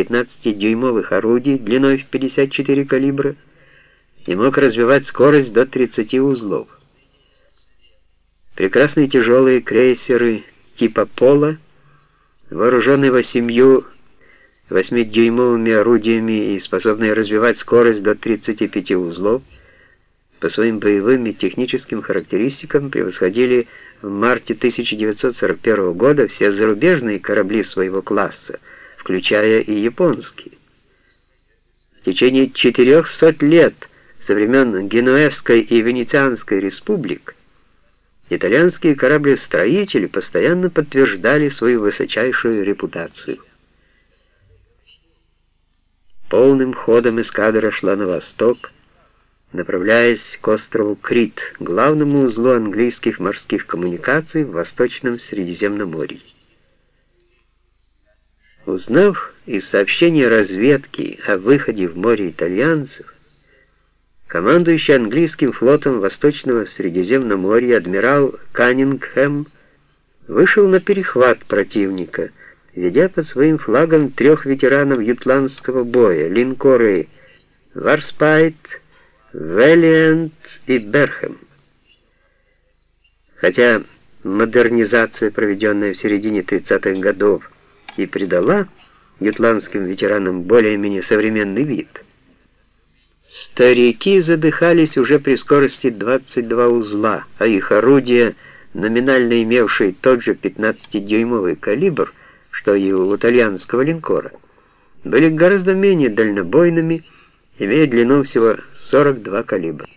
15-дюймовых орудий длиной в 54 калибра и мог развивать скорость до 30 узлов. Прекрасные тяжелые крейсеры типа «Пола», вооруженные восемью 8-дюймовыми орудиями и способные развивать скорость до 35 узлов, по своим боевым и техническим характеристикам превосходили в марте 1941 года все зарубежные корабли своего класса, включая и японские. В течение 400 лет со времен Генуэзской и Венецианской республик итальянские кораблестроители постоянно подтверждали свою высочайшую репутацию. Полным ходом эскадра шла на восток, направляясь к острову Крит, главному узлу английских морских коммуникаций в Восточном Средиземноморье. Узнав из сообщения разведки о выходе в море итальянцев, командующий английским флотом Восточного Средиземноморья адмирал Каннингхэм вышел на перехват противника, ведя под своим флагом трех ветеранов ютландского боя, линкоры «Варспайт», Вэллиант и Берхэм. Хотя модернизация, проведенная в середине 30-х годов, и придала ютландским ветеранам более-менее современный вид, старики задыхались уже при скорости 22 узла, а их орудия, номинально имевшие тот же 15-дюймовый калибр, что и у итальянского линкора, были гораздо менее дальнобойными, имея длину всего 42 калибра.